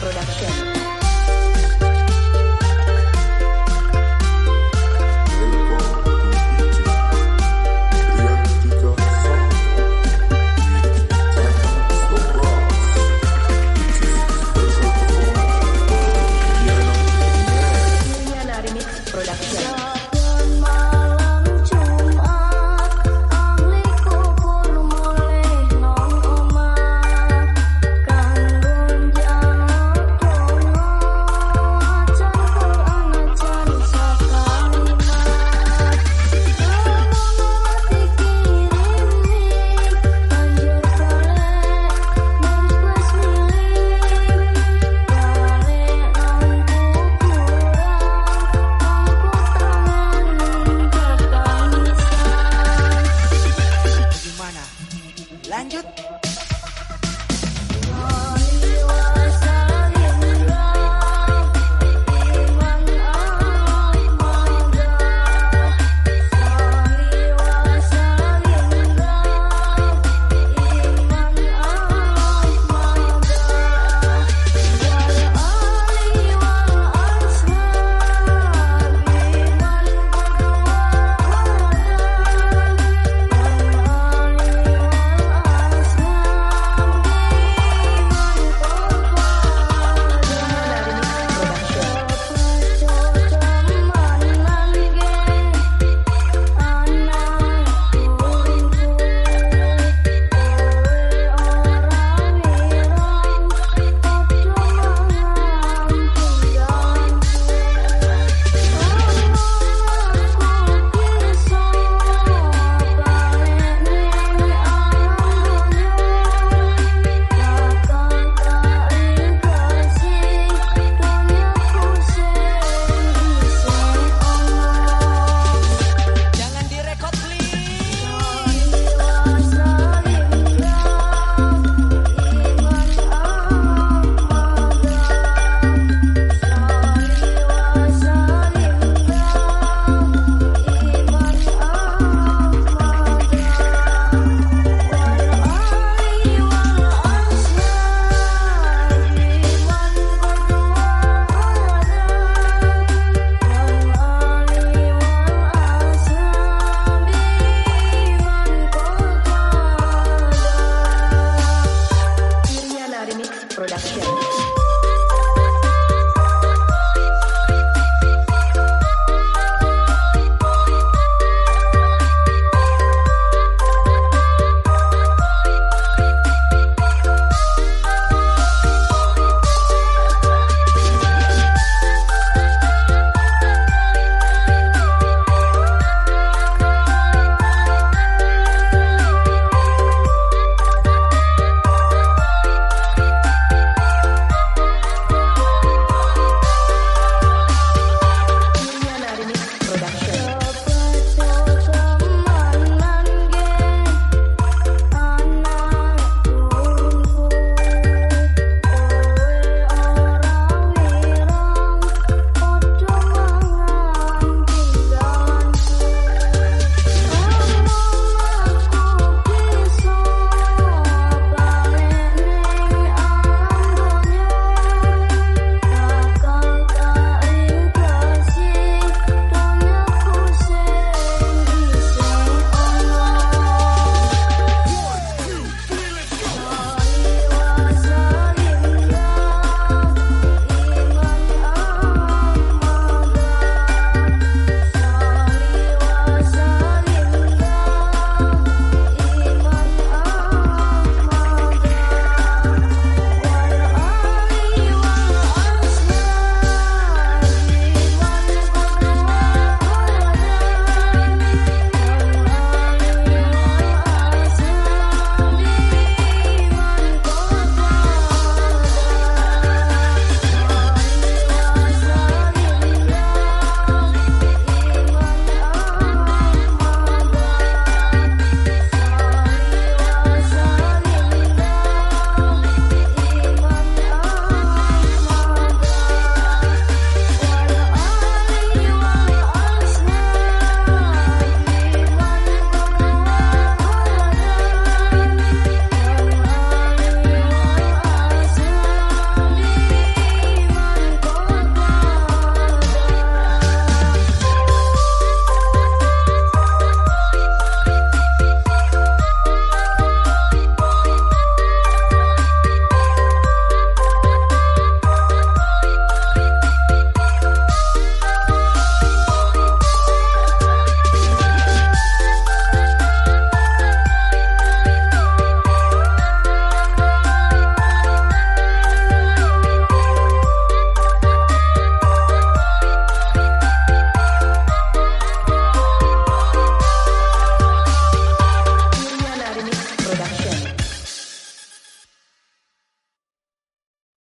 Production.